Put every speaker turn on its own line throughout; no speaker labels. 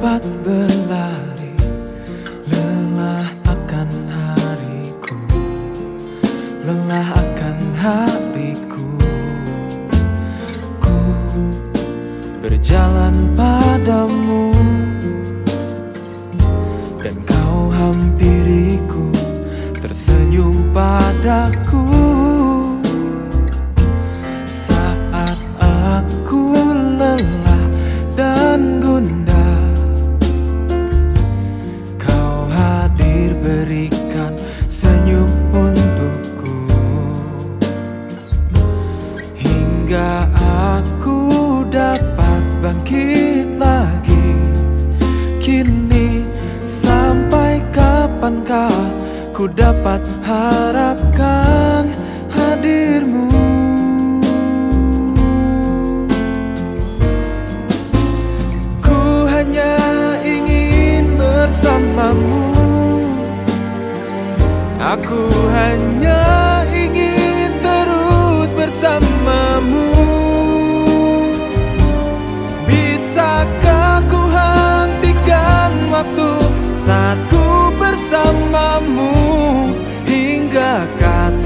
dapat berlari Lelah akan hariku Lelah akan hariku. Ku berjalan padamu Dan kau hampiriku Tersenyum padaku Hingga aku dapat bangkit lagi. Kini sampai kapankah ku dapat harapkan hadirmu? Ku hanya ingin bersamamu. Aku hanya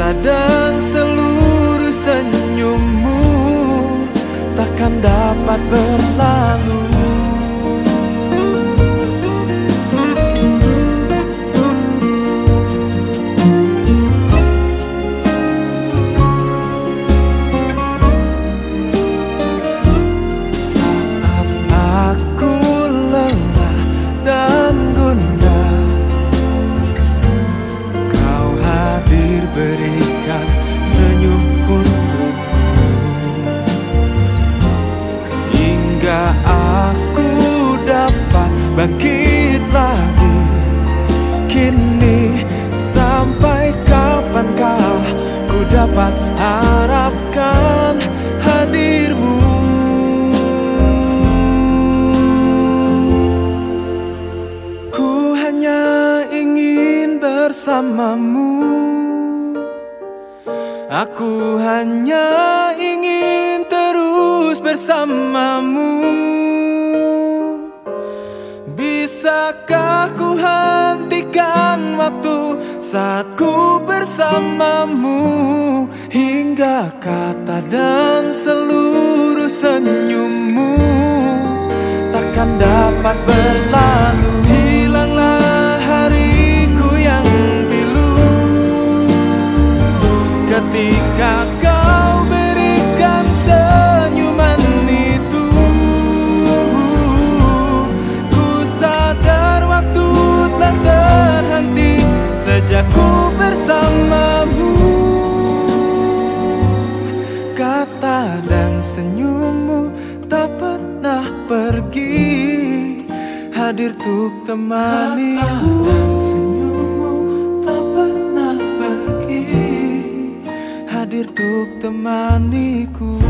kata dan seluruh senyummu Takkan dapat berlalu berikan senyum untukku Hingga aku dapat bangkit lagi. Kini sampai kapankah ku dapat harapkan hadirmu? Ku hanya ingin bersamamu Aku hanya ingin terus bersamamu. Bisakah ku hentikan waktu saat ku bersamamu? Hingga kata dan seluruh senyummu Takkan dapat berlalu Kata dan senyummu tak pernah pergi. Hadir tuk temaniku Kata dan senyummu tak pernah pergi. Hadir tuk temaniku